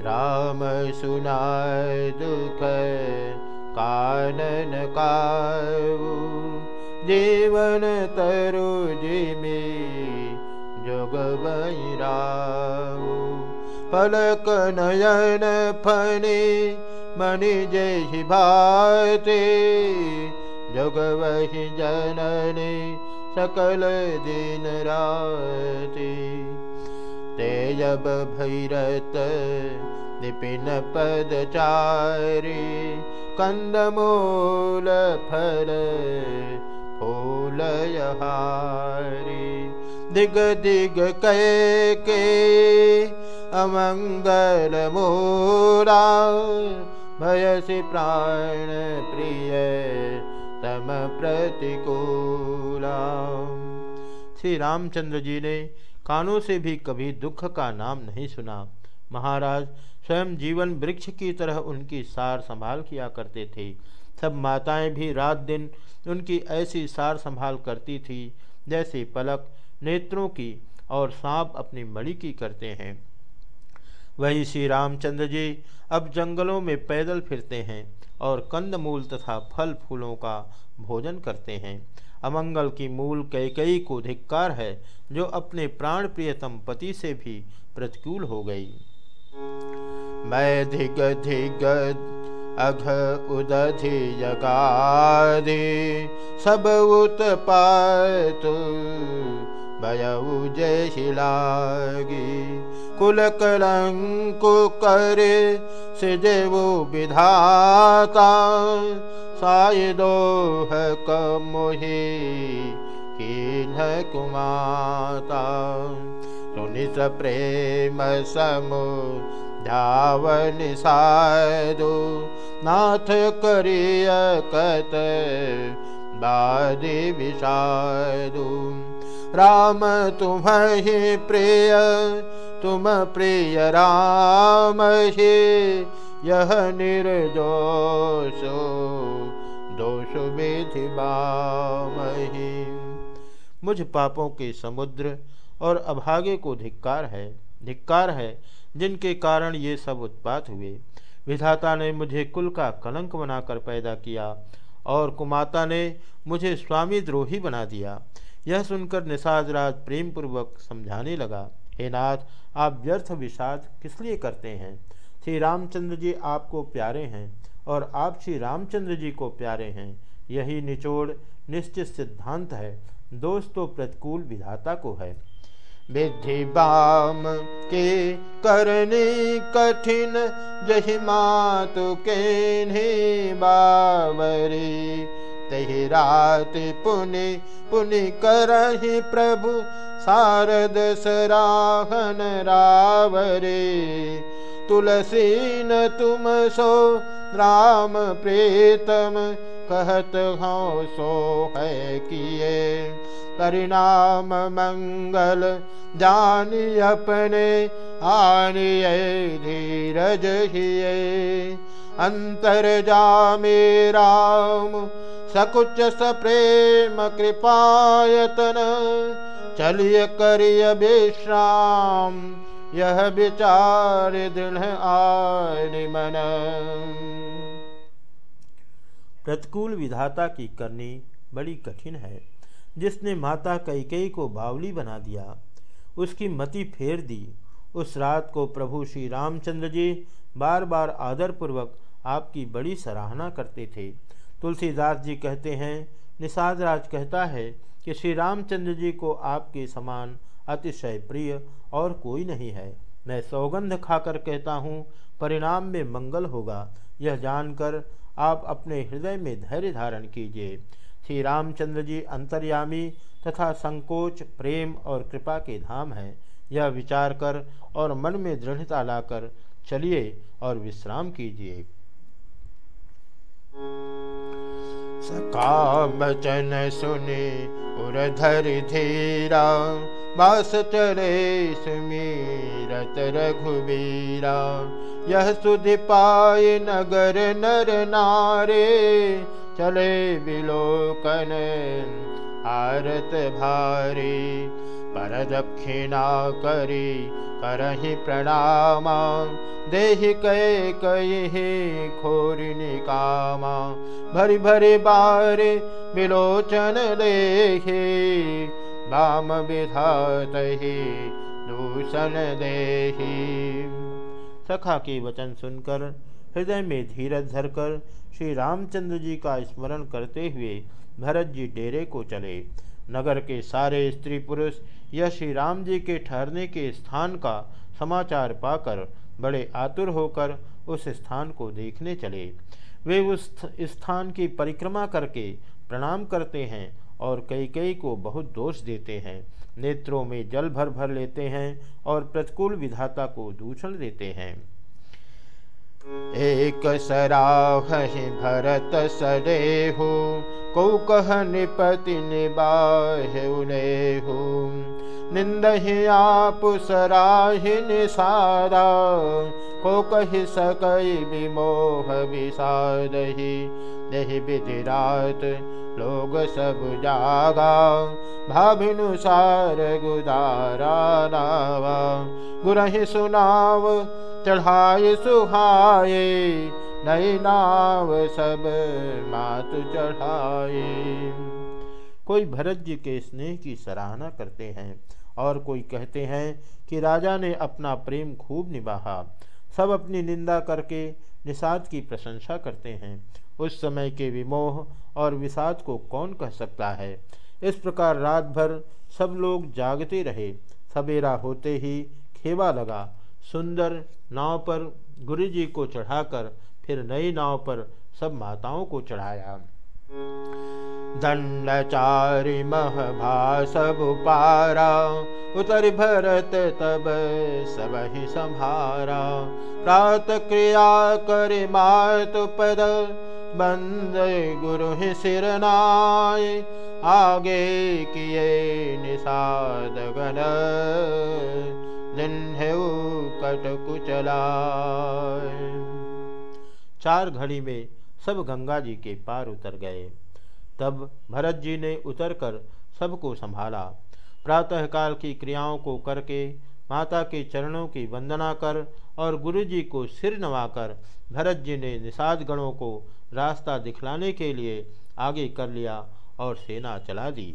राम सुनाय दुख कानन काऊ जीवन तरु जिमी जोग बैराऊ पलक नयन फने मणि जय भाते जोग वही जननी सकल दिन राती तेजब भैरत निपिन पदचारी कन्दमूल फल फूलयहारी दिग दिग कै के अमङ्गल मूला भयसि प्राण प्रिय तम प्रतिकूला। श्री रामचंद्र जी ने कानों से भी कभी दुख का नाम नहीं सुना। महाराज स्वयं जीवन वृक्ष की तरह उनकी सार संभाल किया करते थे। सब माताएँ भी रात दिन उनकी ऐसी सार संभाल करती थी, जैसे पलक नेत्रों की और सांप अपनी मणि की करते हैं। वही श्री रामचंद्र जी अब जंगलों में पैदल फिरते हैं और कंदमूल तथा फल फूलों का भोजन करते हैं। अमंगल की मूल कैकई को धिक्कार है, जो अपने प्राण प्रियतम पति से भी प्रतिकूल हो गई। मैं धिग धिग अघ उदधि जगादि सब उत्पातु, भयऊ जय शिलागी। कुल कलंकु करे सिजवो विधाता साय दोह कमोहे किन्ह कुमाता सुनिस प्रेम समु धावन साधु नाथ करिय कत बादि विषादु। राम तुम ही प्रिय तुम प्रिय राम ही यह निर्दोषो, दोष विधि बामही मुझ पापों के समुद्र और अभागे को धिक्कार है धिक्कार है, जिनके कारण ये सब उत्पात हुए। विधाता ने मुझे कुल का कलंक बनाकर पैदा किया और कुमाता ने मुझे स्वामी द्रोही बना दिया। यह सुनकर निषाद राज प्रेम पूर्वक समझाने लगा। हे नाथ आप व्यर्थ विषाद किस लिए करते हैं? श्री रामचंद्र जी आपको प्यारे हैं और आप श्री रामचंद्र जी को प्यारे हैं। यही निचोड़, निश्चित सिद्धांत है दोस्तों प्रतिकूल विधाता को है। विधि बाम के करने कठिन, जही मातु के बावरी तही रात पुनि पुनि करही प्रभु शारद सराहन रावरे। तुलसी न तुम सो राम प्रीतम कहत हूँ सो है किए। परिणाम मंगल जानी अपने आनिए धीरज हिए। अंतर जा राम सकुच सप्रेम कृपायतन। चलिय करिय विश्राम, यह विचार दृढ़ मन। प्रतिकूल विधाता की करनी बड़ी कठिन है। जिसने माता कैकई को बावली बना दिया, उसकी मति फेर दी, उस रात को प्रभु श्री रामचंद्र जी बार बार आदरपूर्वक आपकी बड़ी सराहना करते थे। तुलसीदास जी कहते हैं, निषाद राज कहता है कि श्री रामचंद्र जी को आपके समान अतिशय प्रिय और कोई नहीं है। मैं सौगंध खाकर कहता हूँ, परिणाम में मंगल होगा। यह जानकर आप अपने हृदय में धैर्य धारण कीजिए। श्री रामचंद्र जी अंतर्यामी तथा संकोच, प्रेम और कृपा के धाम है। यह विचार कर और मन में दृढ़ता लाकर चलिए और विश्राम कीजिए। सकामचन सुने उधर धीरा बास चले सुमीरत रघुबीरा यह सुध पाए नगर नर नारे चले बिलोकन आरत भारी। पर दक्षिणा करी करहि प्रणाम देहि कय कहि खोरिनि कामा। भरि भरि बारे विलोचन देहि। वाम विधातहि दूषण देहि। सखा के वचन सुनकर, हृदय में धीरज धरकर श्री रामचंद्र जी का स्मरण करते हुए भरत जी डेरे को चले। नगर के सारे स्त्री पुरुष यह श्री राम जी के ठहरने के स्थान का समाचार पाकर बड़े आतुर होकर उस स्थान को देखने चले। वे उस स्थान की परिक्रमा करके प्रणाम करते हैं और कई कई को बहुत दोष देते हैं। नेत्रों में जल भर भर लेते हैं और प्रतिकूल विधाता को दूषण देते हैं। एक सराह भरत सडेहु को कह निपति निबाहेहु निंदहि आप सराहि निसारा, को कही सकई विमोह विषादहि यही विधि रात लोग सब जागा भाभिनुसार गुदारा नावा। गुरहि सुनाव चढ़ाए सुहाए नई नाव सब मात चढ़ाए कोई भरत जी के स्नेह की सराहना करते हैं और कोई कहते हैं कि राजा ने अपना प्रेम खूब निभाहा। सब अपनी निंदा करके निषाद की प्रशंसा करते हैं। उस समय के विमोह और विषाद को कौन कह सकता है? इस प्रकार रात भर सब लोग जागते रहे। सवेरा होते ही खेवा लगा। सुंदर नाव पर गुरु जी को चढ़ाकर फिर नई नाव पर सब माताओं को चढ़ाया। दंडचारी सब पारा उतर भरत तब सब ही संभारा प्रात क्रिया कर मात पद बंद गुरु ही सिरनाय आगे किए निषाद गण दिन कट कुचला चार घड़ी में सब गंगा जी के पार उतर गए। तब भरत जी ने उतरकर सबको संभाला। प्रातःकाल की क्रियाओं को करके माता के चरणों की वंदना कर और गुरु जी को सिर नवाकर भरत जी ने निषाद गणों को रास्ता दिखलाने के लिए आगे कर लिया और सेना चला दी।